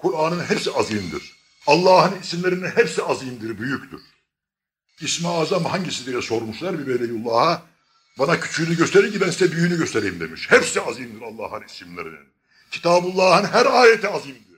Kur'an'ın hepsi azimdir. Allah'ın isimlerinin hepsi azimdir, büyüktür. İsmi azam hangisi diye sormuşlar bir veliyullah'a. Bana küçüğünü gösterin ki ben size büyüğünü göstereyim demiş. Hepsi azimdir Allah'ın isimlerinin. Kitabullah'ın her ayeti azimdir.